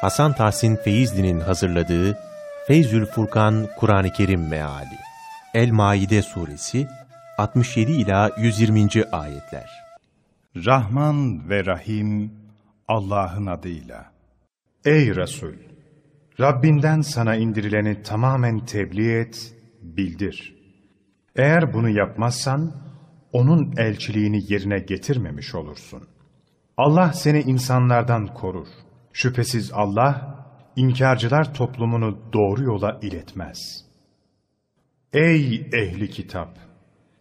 Hasan Tahsin Feyzli'nin hazırladığı Feyzül Furkan Kur'an-ı Kerim Meali El-Maide Suresi 67 ila 120. ayetler. Rahman ve Rahim Allah'ın adıyla. Ey Resul! Rabbinden sana indirileni tamamen tebliğ et, bildir. Eğer bunu yapmazsan, onun elçiliğini yerine getirmemiş olursun. Allah seni insanlardan korur. Şüphesiz Allah, inkarcılar toplumunu doğru yola iletmez. Ey ehli kitap!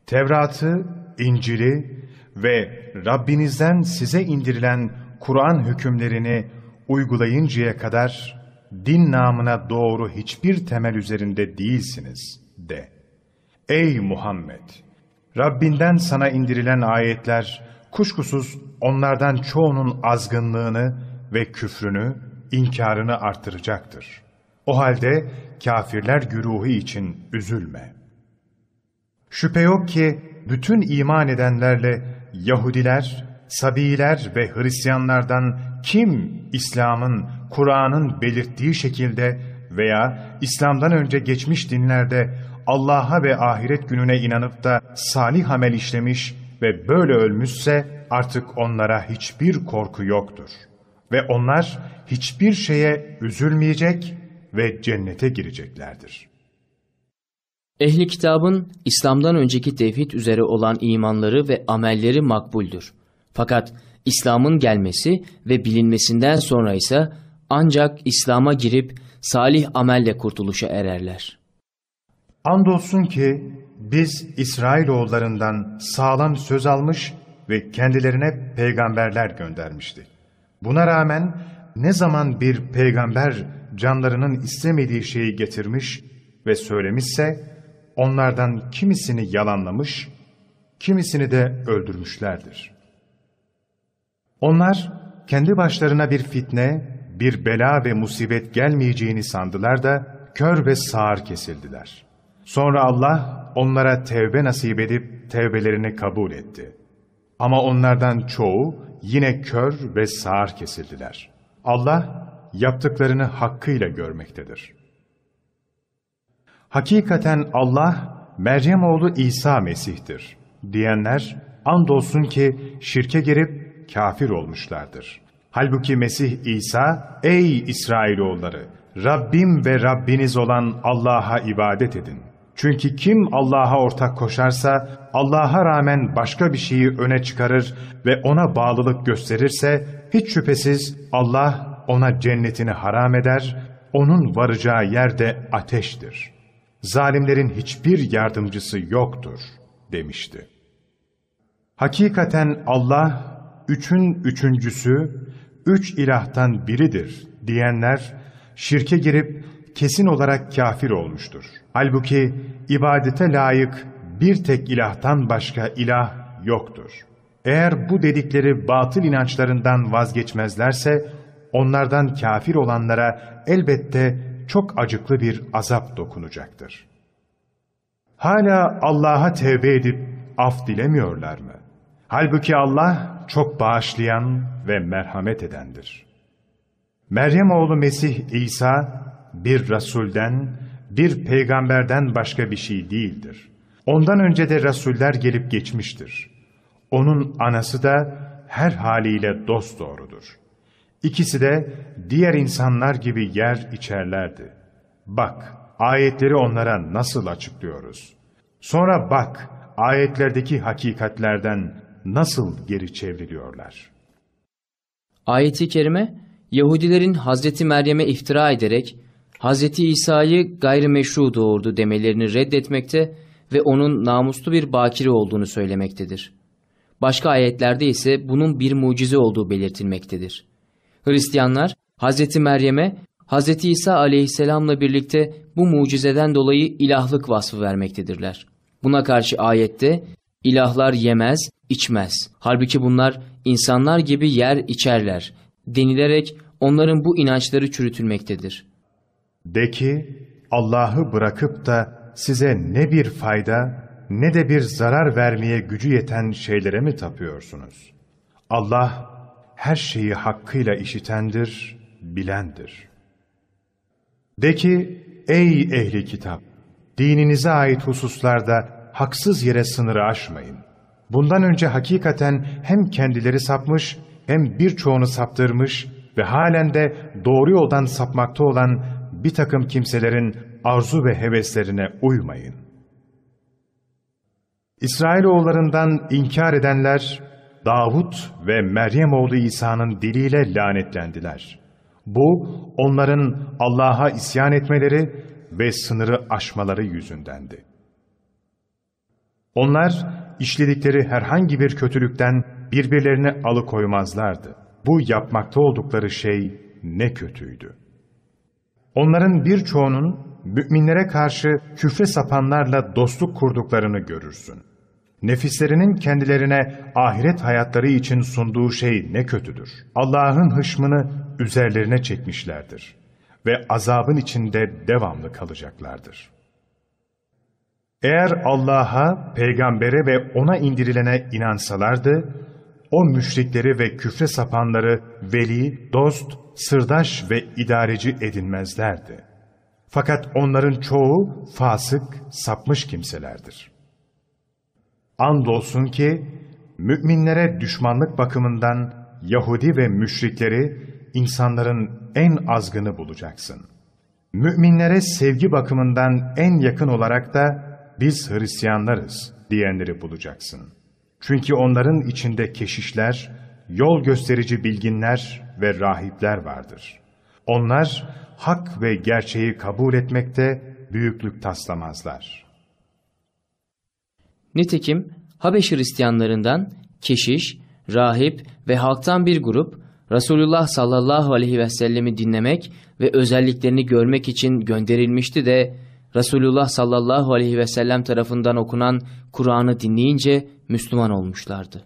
Tevrat'ı, İncil'i ve Rabbinizden size indirilen Kur'an hükümlerini uygulayıncaya kadar din namına doğru hiçbir temel üzerinde değilsiniz de. Ey Muhammed! Rabbinden sana indirilen ayetler kuşkusuz onlardan çoğunun azgınlığını ve küfrünü, inkarını artıracaktır. O halde kafirler güruhu için üzülme. Şüphe yok ki bütün iman edenlerle Yahudiler, Sabiiler ve Hristiyanlardan kim İslam'ın, Kur'an'ın belirttiği şekilde veya İslam'dan önce geçmiş dinlerde Allah'a ve ahiret gününe inanıp da salih amel işlemiş ve böyle ölmüşse artık onlara hiçbir korku yoktur. Ve onlar hiçbir şeye üzülmeyecek ve cennete gireceklerdir. Ehli kitabın İslam'dan önceki tevhid üzere olan imanları ve amelleri makbuldür. Fakat İslam'ın gelmesi ve bilinmesinden sonra ise ancak İslam'a girip salih amelle kurtuluşa ererler. Andolsun ki biz İsrailoğullarından sağlam söz almış ve kendilerine peygamberler göndermiştik. Buna rağmen ne zaman bir peygamber canlarının istemediği şeyi getirmiş ve söylemişse, onlardan kimisini yalanlamış, kimisini de öldürmüşlerdir. Onlar kendi başlarına bir fitne, bir bela ve musibet gelmeyeceğini sandılar da kör ve sağır kesildiler. Sonra Allah onlara tevbe nasip edip tevbelerini kabul etti. Ama onlardan çoğu yine kör ve sağır kesildiler. Allah yaptıklarını hakkıyla görmektedir. Hakikaten Allah Meryem oğlu İsa Mesih'tir diyenler andolsun ki şirke girip kafir olmuşlardır. Halbuki Mesih İsa, ey İsrailoğulları, Rabbim ve Rabbiniz olan Allah'a ibadet edin. Çünkü kim Allah'a ortak koşarsa, Allah'a rağmen başka bir şeyi öne çıkarır ve ona bağlılık gösterirse, hiç şüphesiz Allah ona cennetini haram eder, onun varacağı yerde ateştir. Zalimlerin hiçbir yardımcısı yoktur, demişti. Hakikaten Allah, üçün üçüncüsü, üç ilahtan biridir diyenler, şirke girip kesin olarak kafir olmuştur. Halbuki ibadete layık bir tek ilahtan başka ilah yoktur. Eğer bu dedikleri batıl inançlarından vazgeçmezlerse, onlardan kafir olanlara elbette çok acıklı bir azap dokunacaktır. Hala Allah'a tevbe edip af dilemiyorlar mı? Halbuki Allah çok bağışlayan ve merhamet edendir. Meryem oğlu Mesih İsa bir Rasulden, bir peygamberden başka bir şey değildir. Ondan önce de Rasuller gelip geçmiştir. Onun anası da her haliyle dost doğrudur. İkisi de diğer insanlar gibi yer içerlerdi. Bak, ayetleri onlara nasıl açıklıyoruz. Sonra bak, ayetlerdeki hakikatlerden nasıl geri çevriliyorlar. Ayeti kerime, Yahudilerin Hazreti Meryem'e iftira ederek Hazreti İsa'yı gayrimeşru doğurdu demelerini reddetmekte ve onun namuslu bir bakire olduğunu söylemektedir. Başka ayetlerde ise bunun bir mucize olduğu belirtilmektedir. Hristiyanlar Hazreti Meryem'e Hazreti İsa aleyhisselamla birlikte bu mucizeden dolayı ilahlık vasfı vermektedirler. Buna karşı ayette ilahlar yemez, içmez. Halbuki bunlar insanlar gibi yer içerler denilerek onların bu inançları çürütülmektedir. De ki Allah'ı bırakıp da size ne bir fayda ne de bir zarar vermeye gücü yeten şeylere mi tapıyorsunuz? Allah her şeyi hakkıyla işitendir, bilendir. De ki, ey ehli kitap! Dininize ait hususlarda haksız yere sınırı aşmayın. Bundan önce hakikaten hem kendileri sapmış hem birçoğunu saptırmış ve halen de doğru yoldan sapmakta olan bir takım kimselerin arzu ve heveslerine uymayın. İsrailoğullarından inkar edenler, Davut ve Meryem oğlu İsa'nın diliyle lanetlendiler. Bu, onların Allah'a isyan etmeleri ve sınırı aşmaları yüzündendi. Onlar, işledikleri herhangi bir kötülükten birbirlerini alıkoymazlardı. Bu yapmakta oldukları şey ne kötüydü. Onların birçoğunun müminlere karşı küfre sapanlarla dostluk kurduklarını görürsün. Nefislerinin kendilerine ahiret hayatları için sunduğu şey ne kötüdür. Allah'ın hışmını üzerlerine çekmişlerdir ve azabın içinde devamlı kalacaklardır. Eğer Allah'a, peygambere ve ona indirilene inansalardı, o müşrikleri ve küfre sapanları veli, dost, sırdaş ve idareci edinmezlerdi. Fakat onların çoğu fasık, sapmış kimselerdir. Andolsun ki, müminlere düşmanlık bakımından Yahudi ve müşrikleri insanların en azgını bulacaksın. Müminlere sevgi bakımından en yakın olarak da biz Hristiyanlarız diyenleri bulacaksın. Çünkü onların içinde keşişler, yol gösterici bilginler ve rahipler vardır. Onlar hak ve gerçeği kabul etmekte büyüklük taslamazlar. Nitekim Habeş Hristiyanlarından keşiş, rahip ve halktan bir grup Resulullah sallallahu aleyhi ve sellemi dinlemek ve özelliklerini görmek için gönderilmişti de Resulullah sallallahu aleyhi ve sellem tarafından okunan Kur'an'ı dinleyince Müslüman olmuşlardı.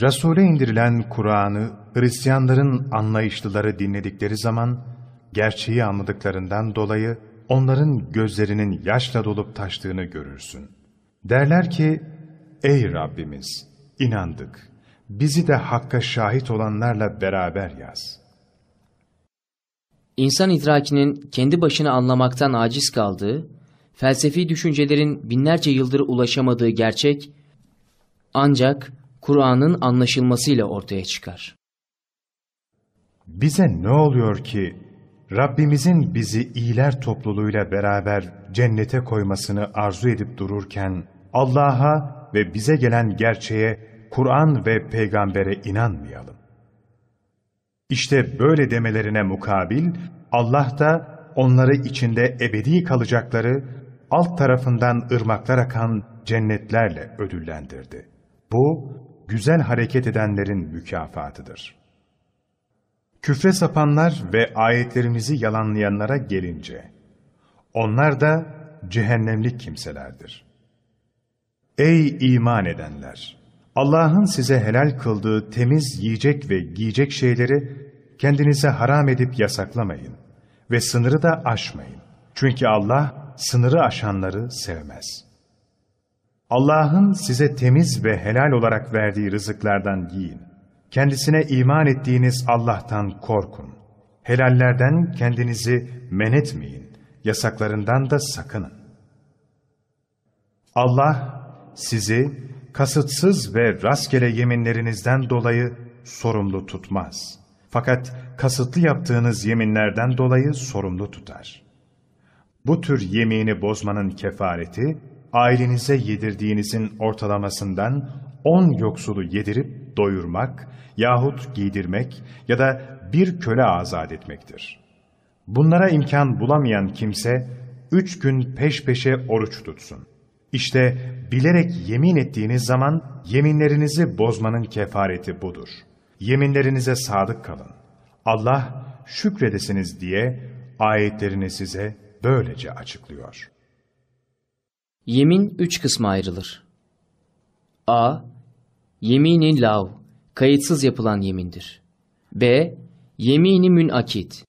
Resul'e indirilen Kur'an'ı Hristiyanların anlayışlıları dinledikleri zaman, gerçeği anladıklarından dolayı onların gözlerinin yaşla dolup taştığını görürsün. Derler ki, ey Rabbimiz, inandık, bizi de Hakk'a şahit olanlarla beraber yaz.'' İnsan idrakinin kendi başına anlamaktan aciz kaldığı, felsefi düşüncelerin binlerce yıldır ulaşamadığı gerçek, ancak Kur'an'ın anlaşılmasıyla ortaya çıkar. Bize ne oluyor ki Rabbimizin bizi iyiler topluluğuyla beraber cennete koymasını arzu edip dururken Allah'a ve bize gelen gerçeğe, Kur'an ve peygambere inanmayalım. İşte böyle demelerine mukabil Allah da onları içinde ebedi kalacakları alt tarafından ırmaklar akan cennetlerle ödüllendirdi. Bu güzel hareket edenlerin mükafatıdır. Küfre sapanlar ve ayetlerimizi yalanlayanlara gelince, onlar da cehennemlik kimselerdir. Ey iman edenler! Allah'ın size helal kıldığı temiz yiyecek ve giyecek şeyleri kendinize haram edip yasaklamayın ve sınırı da aşmayın. Çünkü Allah sınırı aşanları sevmez. Allah'ın size temiz ve helal olarak verdiği rızıklardan yiyin. Kendisine iman ettiğiniz Allah'tan korkun. Helallerden kendinizi men etmeyin. Yasaklarından da sakının. Allah sizi kasıtsız ve rastgele yeminlerinizden dolayı sorumlu tutmaz. Fakat kasıtlı yaptığınız yeminlerden dolayı sorumlu tutar. Bu tür yemini bozmanın kefareti, ailenize yedirdiğinizin ortalamasından on yoksulu yedirip doyurmak yahut giydirmek ya da bir köle azat etmektir. Bunlara imkan bulamayan kimse, üç gün peş peşe oruç tutsun. İşte bilerek yemin ettiğiniz zaman yeminlerinizi bozmanın kefareti budur. Yeminlerinize sadık kalın. Allah şükredesiniz diye ayetlerini size böylece açıklıyor. Yemin üç kısma ayrılır. A. Yemini lav, kayıtsız yapılan yemindir. B. Yemini münakit,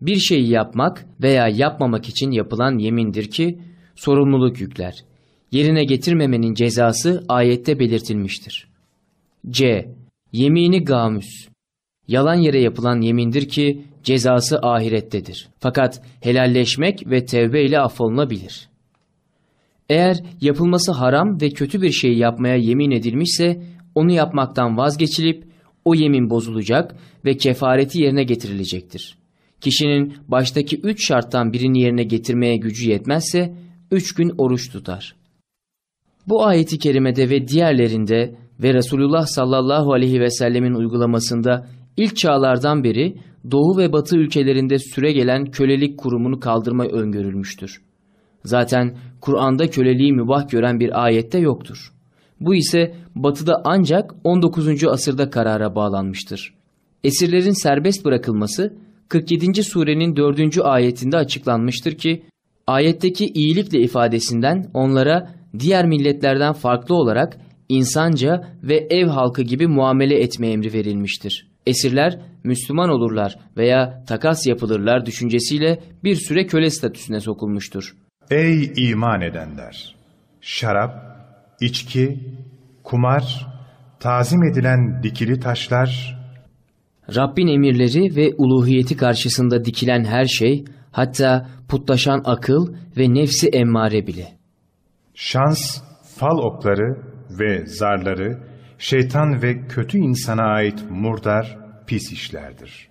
bir şeyi yapmak veya yapmamak için yapılan yemindir ki sorumluluk yükler yerine getirmemenin cezası ayette belirtilmiştir. C. Yemini gamüs Yalan yere yapılan yemindir ki cezası ahirettedir. Fakat helalleşmek ve tevbe ile affolunabilir. Eğer yapılması haram ve kötü bir şey yapmaya yemin edilmişse onu yapmaktan vazgeçilip o yemin bozulacak ve kefareti yerine getirilecektir. Kişinin baştaki üç şarttan birini yerine getirmeye gücü yetmezse üç gün oruç tutar. Bu ayeti kerimede ve diğerlerinde ve Resulullah sallallahu aleyhi ve sellemin uygulamasında ilk çağlardan beri Doğu ve Batı ülkelerinde süre gelen kölelik kurumunu kaldırma öngörülmüştür. Zaten Kur'an'da köleliği mübah gören bir ayette yoktur. Bu ise Batı'da ancak 19. asırda karara bağlanmıştır. Esirlerin serbest bırakılması 47. surenin 4. ayetinde açıklanmıştır ki, ayetteki iyilikle ifadesinden onlara diğer milletlerden farklı olarak insanca ve ev halkı gibi muamele etme emri verilmiştir. Esirler Müslüman olurlar veya takas yapılırlar düşüncesiyle bir süre köle statüsüne sokulmuştur. Ey iman edenler! Şarap, içki, kumar, tazim edilen dikili taşlar, Rabbin emirleri ve uluhiyeti karşısında dikilen her şey, hatta putlaşan akıl ve nefsi emmare bile. Şans, fal okları ve zarları, şeytan ve kötü insana ait murdar, pis işlerdir.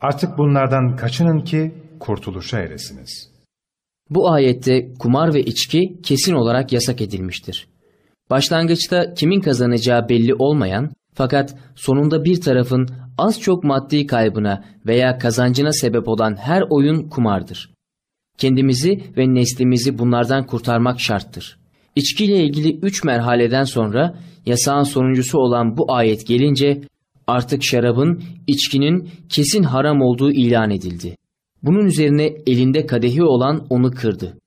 Artık bunlardan kaçının ki kurtuluşa eresiniz. Bu ayette kumar ve içki kesin olarak yasak edilmiştir. Başlangıçta kimin kazanacağı belli olmayan fakat sonunda bir tarafın az çok maddi kaybına veya kazancına sebep olan her oyun kumardır. Kendimizi ve neslimizi bunlardan kurtarmak şarttır. İçkiyle ilgili üç merhaleden sonra yasağın sonuncusu olan bu ayet gelince artık şarabın, içkinin kesin haram olduğu ilan edildi. Bunun üzerine elinde kadehi olan onu kırdı.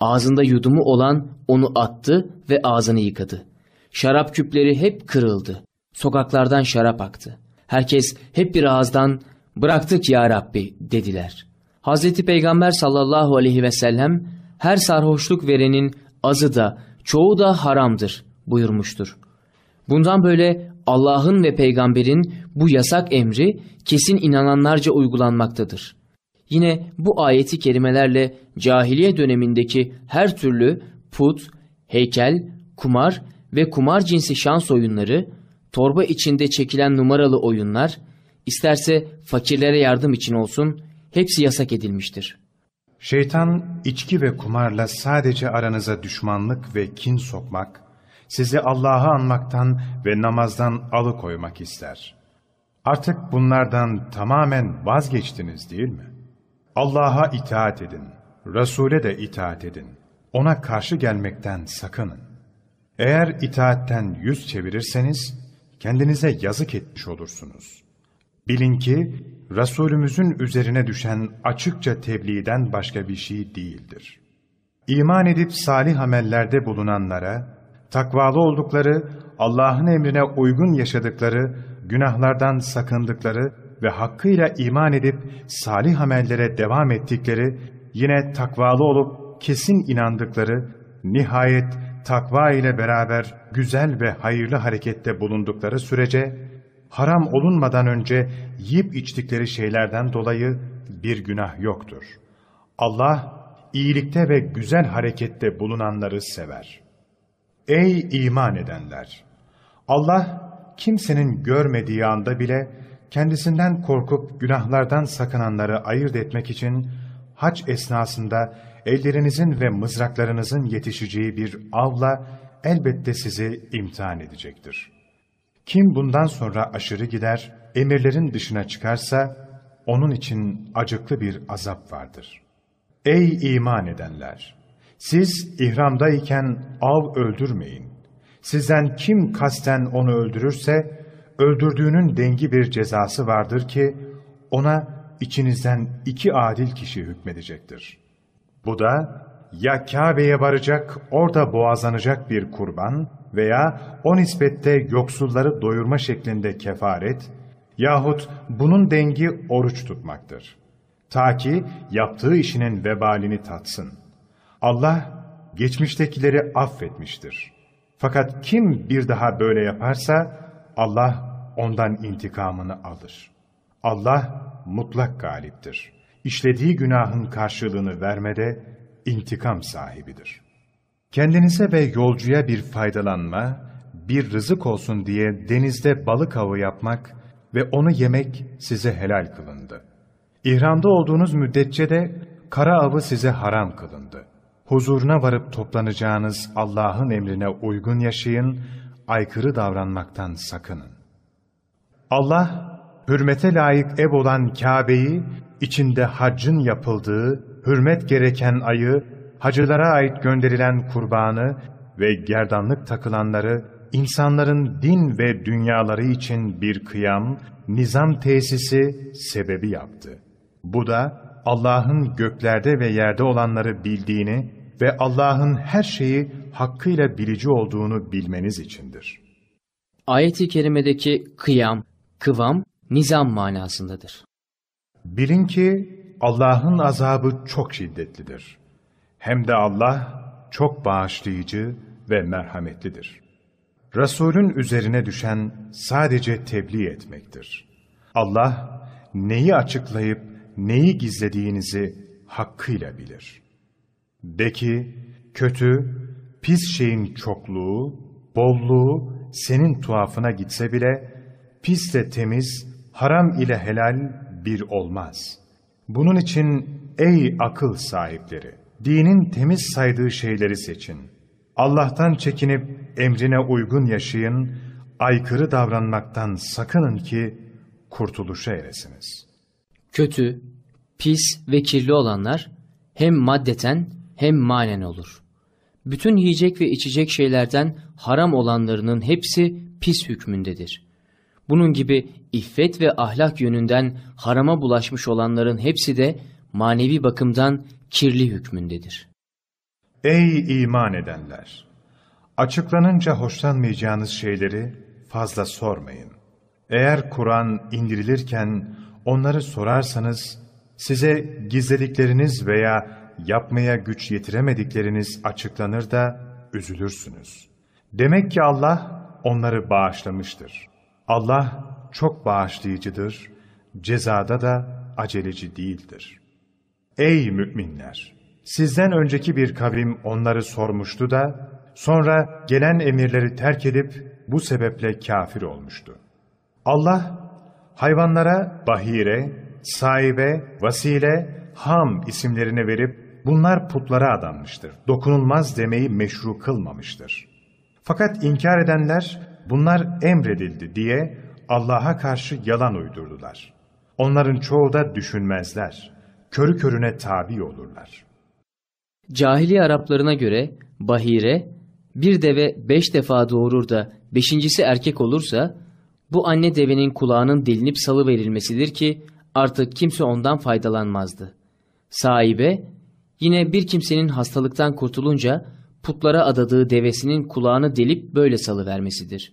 Ağzında yudumu olan onu attı ve ağzını yıkadı. Şarap küpleri hep kırıldı. Sokaklardan şarap aktı. Herkes hep bir ağızdan bıraktık ya Rabbi dediler. Hazreti Peygamber sallallahu aleyhi ve sellem her sarhoşluk verenin azı da çoğu da haramdır buyurmuştur. Bundan böyle Allah'ın ve peygamberin bu yasak emri kesin inananlarca uygulanmaktadır. Yine bu ayeti kerimelerle cahiliye dönemindeki her türlü put, heykel, kumar ve kumar cinsi şans oyunları, torba içinde çekilen numaralı oyunlar, isterse fakirlere yardım için olsun, hepsi yasak edilmiştir. Şeytan içki ve kumarla sadece aranıza düşmanlık ve kin sokmak, sizi Allah'ı anmaktan ve namazdan alıkoymak ister. Artık bunlardan tamamen vazgeçtiniz değil mi? Allah'a itaat edin, Resul'e de itaat edin. Ona karşı gelmekten sakının. Eğer itaatten yüz çevirirseniz, kendinize yazık etmiş olursunuz. Bilin ki, Resulümüzün üzerine düşen açıkça tebliğden başka bir şey değildir. İman edip salih amellerde bulunanlara, takvalı oldukları, Allah'ın emrine uygun yaşadıkları, günahlardan sakındıkları ve hakkıyla iman edip salih amellere devam ettikleri, yine takvalı olup kesin inandıkları, nihayet takva ile beraber güzel ve hayırlı harekette bulundukları sürece, haram olunmadan önce yiyip içtikleri şeylerden dolayı bir günah yoktur. Allah, iyilikte ve güzel harekette bulunanları sever. Ey iman edenler! Allah, kimsenin görmediği anda bile kendisinden korkup günahlardan sakınanları ayırt etmek için hac esnasında ellerinizin ve mızraklarınızın yetişeceği bir avla elbette sizi imtihan edecektir. Kim bundan sonra aşırı gider, emirlerin dışına çıkarsa, onun için acıklı bir azap vardır. Ey iman edenler! Siz ihramdayken av öldürmeyin. Sizden kim kasten onu öldürürse, öldürdüğünün dengi bir cezası vardır ki, ona içinizden iki adil kişi hükmedecektir. Bu da ya Kabe'ye varacak, orada boğazlanacak bir kurban veya o nispette yoksulları doyurma şeklinde kefaret yahut bunun dengi oruç tutmaktır. Ta ki yaptığı işinin vebalini tatsın. Allah geçmiştekileri affetmiştir. Fakat kim bir daha böyle yaparsa Allah ondan intikamını alır. Allah mutlak galiptir. İşlediği günahın karşılığını vermede intikam sahibidir. Kendinize ve yolcuya bir faydalanma, bir rızık olsun diye denizde balık avı yapmak ve onu yemek size helal kılındı. İhramda olduğunuz müddetçe de kara avı size haram kılındı. Huzuruna varıp toplanacağınız Allah'ın emrine uygun yaşayın, aykırı davranmaktan sakının. Allah, hürmete layık ev olan Kabe'yi, içinde haccın yapıldığı, hürmet gereken ayı, hacılara ait gönderilen kurbanı ve gerdanlık takılanları, insanların din ve dünyaları için bir kıyam, nizam tesisi sebebi yaptı. Bu da Allah'ın göklerde ve yerde olanları bildiğini ve Allah'ın her şeyi hakkıyla bilici olduğunu bilmeniz içindir. Ayet-i kerimedeki kıyam, kıvam, nizam manasındadır. Bilin ki Allah'ın azabı çok şiddetlidir. Hem de Allah çok bağışlayıcı ve merhametlidir. Resulün üzerine düşen sadece tebliğ etmektir. Allah neyi açıklayıp neyi gizlediğinizi hakkıyla bilir. De ki, kötü, pis şeyin çokluğu, bolluğu senin tuhafına gitse bile, pisle temiz, haram ile helal bir olmaz. Bunun için ey akıl sahipleri, dinin temiz saydığı şeyleri seçin. Allah'tan çekinip emrine uygun yaşayın, aykırı davranmaktan sakının ki kurtuluşa eresiniz. Kötü, pis ve kirli olanlar hem maddeten hem manen olur. Bütün yiyecek ve içecek şeylerden haram olanlarının hepsi pis hükmündedir. Bunun gibi iffet ve ahlak yönünden harama bulaşmış olanların hepsi de manevi bakımdan kirli hükmündedir. Ey iman edenler! Açıklanınca hoşlanmayacağınız şeyleri fazla sormayın. Eğer Kur'an indirilirken onları sorarsanız, size gizledikleriniz veya yapmaya güç yetiremedikleriniz açıklanır da üzülürsünüz. Demek ki Allah onları bağışlamıştır. Allah çok bağışlayıcıdır, cezada da aceleci değildir. Ey müminler! Sizden önceki bir kavim onları sormuştu da, sonra gelen emirleri terk edip bu sebeple kafir olmuştu. Allah, hayvanlara bahire, sahibe, vasile, ham isimlerini verip, bunlar putlara adanmıştır, dokunulmaz demeyi meşru kılmamıştır. Fakat inkar edenler, bunlar emredildi diye Allah'a karşı yalan uydurdular. Onların çoğu da düşünmezler, körü körüne tabi olurlar. Cahiliye Araplarına göre bahire bir deve beş defa doğurur da beşincisi erkek olursa bu anne devenin kulağının delinip salı verilmesidir ki artık kimse ondan faydalanmazdı. Sahibe yine bir kimsenin hastalıktan kurtulunca putlara adadığı devesinin kulağını delip böyle salı vermesidir.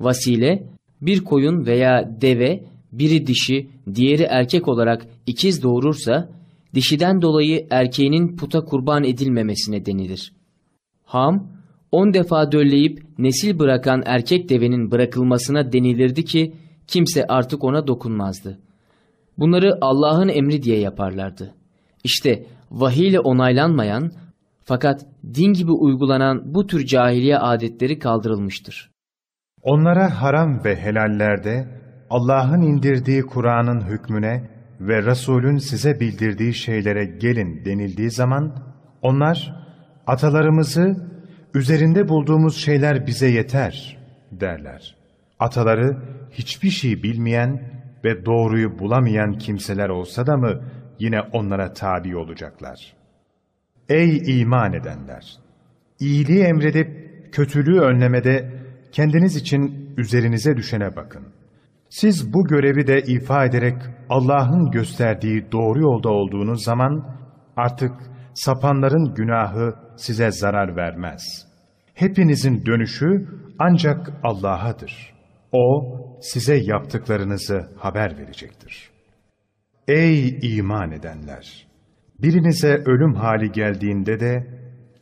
Vasile bir koyun veya deve biri dişi diğeri erkek olarak ikiz doğurursa dişiden dolayı erkeğinin puta kurban edilmemesine denilir. Ham, on defa dölleyip nesil bırakan erkek devenin bırakılmasına denilirdi ki kimse artık ona dokunmazdı. Bunları Allah'ın emri diye yaparlardı. İşte vahiy ile onaylanmayan fakat din gibi uygulanan bu tür cahiliye adetleri kaldırılmıştır. Onlara haram ve helallerde Allah'ın indirdiği Kur'an'ın hükmüne ve Resul'ün size bildirdiği şeylere gelin denildiği zaman, onlar atalarımızı üzerinde bulduğumuz şeyler bize yeter derler. Ataları hiçbir şey bilmeyen ve doğruyu bulamayan kimseler olsa da mı yine onlara tabi olacaklar. Ey iman edenler! İyiliği emredip kötülüğü önlemede kendiniz için üzerinize düşene bakın. Siz bu görevi de ifa ederek Allah'ın gösterdiği doğru yolda olduğunuz zaman artık sapanların günahı size zarar vermez. Hepinizin dönüşü ancak Allah'adır. O size yaptıklarınızı haber verecektir. Ey iman edenler! Birinize ölüm hali geldiğinde de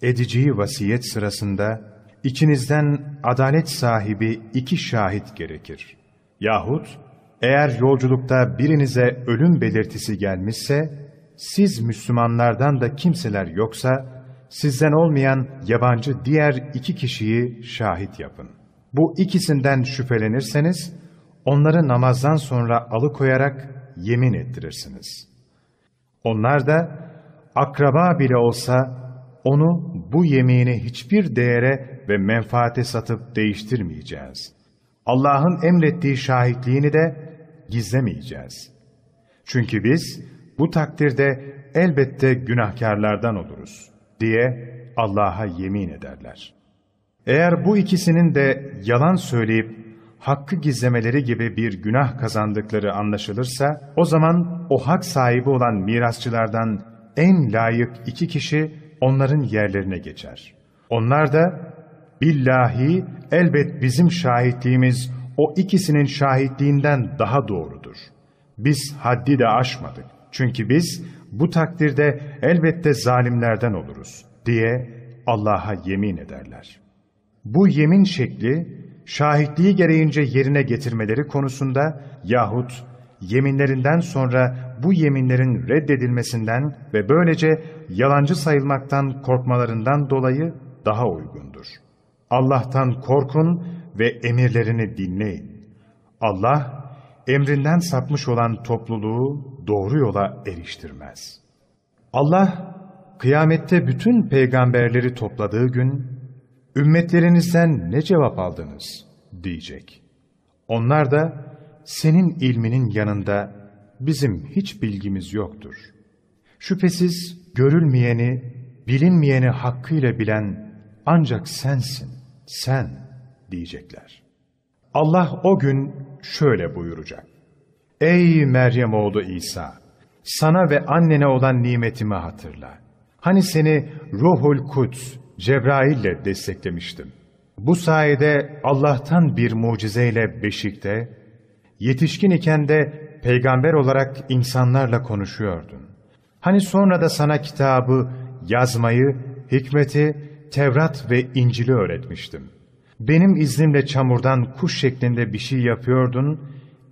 edeceği vasiyet sırasında içinizden adalet sahibi iki şahit gerekir. Yahut Eğer yolculukta birinize ölüm belirtisi gelmişse, siz Müslümanlardan da kimseler yoksa, sizden olmayan yabancı diğer iki kişiyi şahit yapın. Bu ikisinden şüphelenirseniz, onları namazdan sonra alıkoyarak yemin ettirirsiniz. Onlar da akraba bile olsa onu bu yemini hiçbir değere ve menfaate satıp değiştirmeyeceğiz. Allah'ın emrettiği şahitliğini de gizlemeyeceğiz. Çünkü biz bu takdirde elbette günahkarlardan oluruz diye Allah'a yemin ederler. Eğer bu ikisinin de yalan söyleyip hakkı gizlemeleri gibi bir günah kazandıkları anlaşılırsa, o zaman o hak sahibi olan mirasçılardan en layık iki kişi onların yerlerine geçer. Onlar da, billahi elbet bizim şahitliğimiz o ikisinin şahitliğinden daha doğrudur. Biz haddi de aşmadık. Çünkü biz bu takdirde elbette zalimlerden oluruz diye Allah'a yemin ederler. Bu yemin şekli, şahitliği gereğince yerine getirmeleri konusunda yahut yeminlerinden sonra bu yeminlerin reddedilmesinden ve böylece yalancı sayılmaktan korkmalarından dolayı daha uygundur. Allah'tan korkun ve emirlerini dinleyin. Allah, emrinden sapmış olan topluluğu doğru yola eriştirmez. Allah, kıyamette bütün peygamberleri topladığı gün, ümmetlerinizden ne cevap aldınız diyecek. Onlar da, senin ilminin yanında bizim hiç bilgimiz yoktur. Şüphesiz görülmeyeni, bilinmeyeni hakkıyla bilen ancak sensin, sen diyecekler. Allah o gün şöyle buyuracak. Ey Meryem oğlu İsa! Sana ve annene olan nimetimi hatırla. Hani seni Ruhul Kuds, Cebrail ile desteklemiştim. Bu sayede Allah'tan bir mucizeyle beşikte, yetişkin iken de peygamber olarak insanlarla konuşuyordun. Hani sonra da sana kitabı, yazmayı, hikmeti, Tevrat ve İncil'i öğretmiştim. Benim iznimle çamurdan kuş şeklinde bir şey yapıyordun,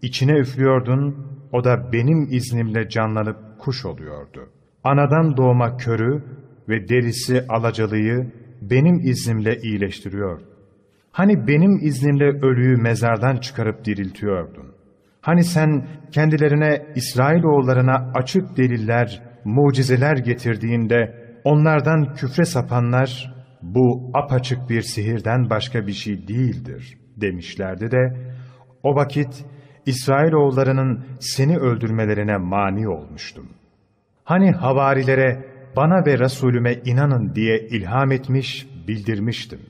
içine üflüyordun, o da benim iznimle canlanıp kuş oluyordu. Anadan doğma körü ve derisi alacalıyı benim iznimle iyileştiriyor. Hani benim iznimle ölüyü mezardan çıkarıp diriltiyordun. Hani sen kendilerine İsrailoğullarına açık deliller, mucizeler getirdiğinde onlardan küfre sapanlar bu apaçık bir sihirden başka bir şey değildir demişlerdi de o vakit İsrailoğullarının seni öldürmelerine mani olmuştum. Hani havarilere bana ve Resulüme inanın diye ilham etmiş, bildirmiştim.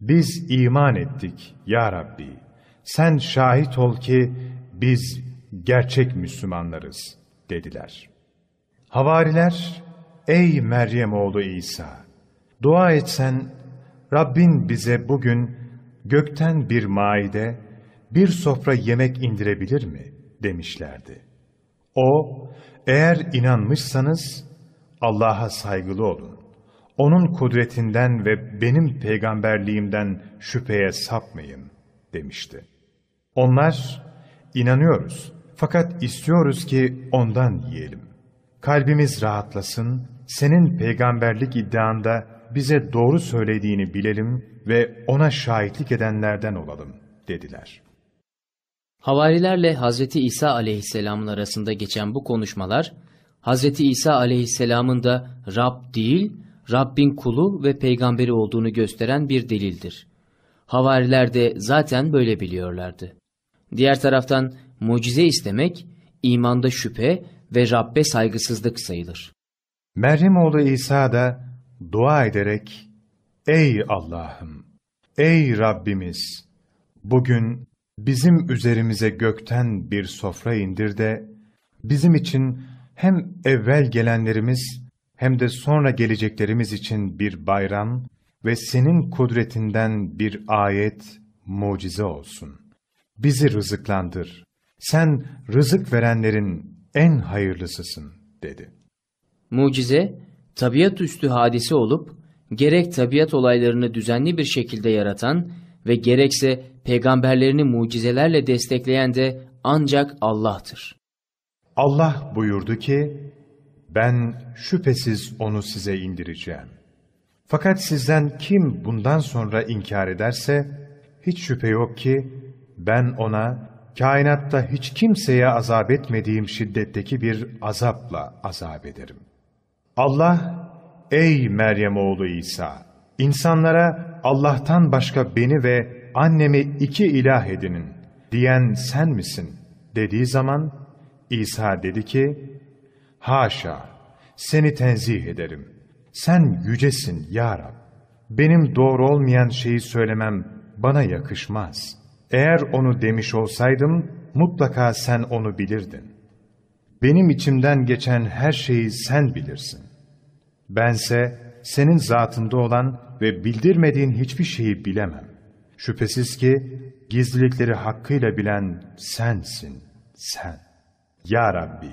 Biz iman ettik ya Rabbi. Sen şahit ol ki biz gerçek Müslümanlarız dediler. Havariler, ey Meryem oğlu İsa, dua etsen Rabbin bize bugün gökten bir maide, bir sofra yemek indirebilir mi? demişlerdi. O, eğer inanmışsanız Allah'a saygılı olun. Onun kudretinden ve benim peygamberliğimden şüpheye sapmayın demişti. Onlar, inanıyoruz fakat istiyoruz ki ondan yiyelim. Kalbimiz rahatlasın, senin peygamberlik iddianda bize doğru söylediğini bilelim ve ona şahitlik edenlerden olalım dediler. Havarilerle Hazreti İsa aleyhisselamın arasında geçen bu konuşmalar, Hazreti İsa aleyhisselamın da Rab değil, Rabbin kulu ve peygamberi olduğunu gösteren bir delildir. Havariler de zaten böyle biliyorlardı. Diğer taraftan mucize istemek, imanda şüphe ve Rabbe saygısızlık sayılır. Meryem oğlu İsa da dua ederek, Ey Allah'ım, ey Rabbimiz, bugün bizim üzerimize gökten bir sofra indir de, bizim için hem evvel gelenlerimiz hem de sonra geleceklerimiz için bir bayram ve senin kudretinden bir ayet, mucize olsun. Bizi rızıklandır. Sen rızık verenlerin en hayırlısısın, dedi. Mucize, tabiat üstü hadise olup, gerek tabiat olaylarını düzenli bir şekilde yaratan ve gerekse peygamberlerini mucizelerle destekleyen de ancak Allah'tır. Allah buyurdu ki, ben şüphesiz onu size indireceğim. Fakat sizden kim bundan sonra inkar ederse, hiç şüphe yok ki, ben ona kainatta hiç kimseye azap etmediğim şiddetteki bir azapla azap ederim. Allah, ey Meryem oğlu İsa, insanlara Allah'tan başka beni ve annemi iki ilah edinin diyen sen misin? dediği zaman İsa dedi ki, haşa, seni tenzih ederim. Sen yücesin ya Rab. Benim doğru olmayan şeyi söylemem bana yakışmaz. Eğer onu demiş olsaydım, mutlaka sen onu bilirdin. Benim içimden geçen her şeyi sen bilirsin. Bense senin zatında olan ve bildirmediğin hiçbir şeyi bilemem. Şüphesiz ki gizlilikleri hakkıyla bilen sensin, sen. Ya Rabbi,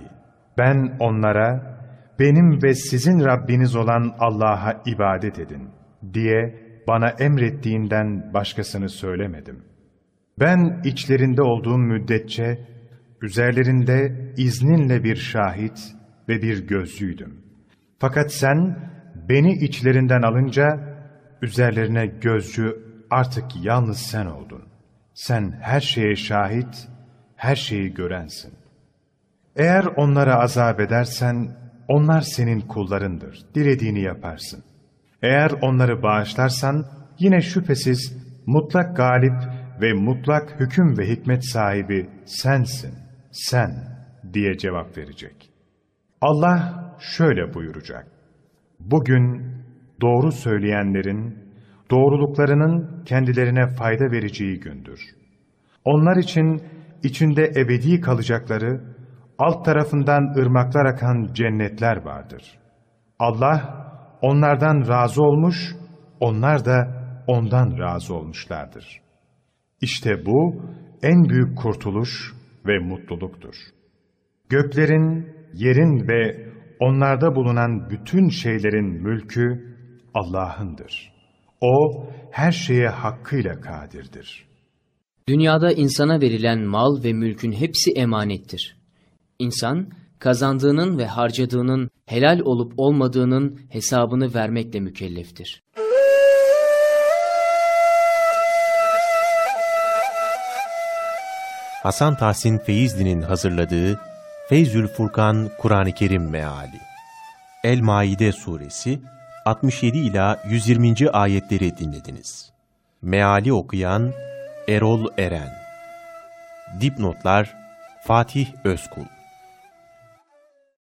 ben onlara benim ve sizin Rabbiniz olan Allah'a ibadet edin diye bana emrettiğinden başkasını söylemedim. Ben içlerinde olduğum müddetçe üzerlerinde izninle bir şahit ve bir gözcüydüm. Fakat sen beni içlerinden alınca üzerlerine gözcü artık yalnız sen oldun. Sen her şeye şahit, her şeyi görensin. Eğer onlara azap edersen, onlar senin kullarındır, dilediğini yaparsın. Eğer onları bağışlarsan, yine şüphesiz mutlak galip ve mutlak hüküm ve hikmet sahibi sensin, sen diye cevap verecek. Allah şöyle buyuracak. Bugün doğru söyleyenlerin, doğruluklarının kendilerine fayda vereceği gündür. Onlar için içinde ebedi kalacakları, alt tarafından ırmaklar akan cennetler vardır. Allah onlardan razı olmuş, onlar da ondan razı olmuşlardır. İşte bu en büyük kurtuluş ve mutluluktur. Göklerin, yerin ve onlarda bulunan bütün şeylerin mülkü Allah'ındır. O her şeye hakkıyla kadirdir. Dünyada insana verilen mal ve mülkün hepsi emanettir. İnsan, kazandığının ve harcadığının helal olup olmadığının hesabını vermekle mükelleftir. Hasan Tahsin Feyzli'nin hazırladığı Feyzül Furkan Kur'an-ı Kerim Meali El-Maide Suresi 67 ila 120. ayetleri dinlediniz. Meali okuyan Erol Eren Dipnotlar Fatih Özkul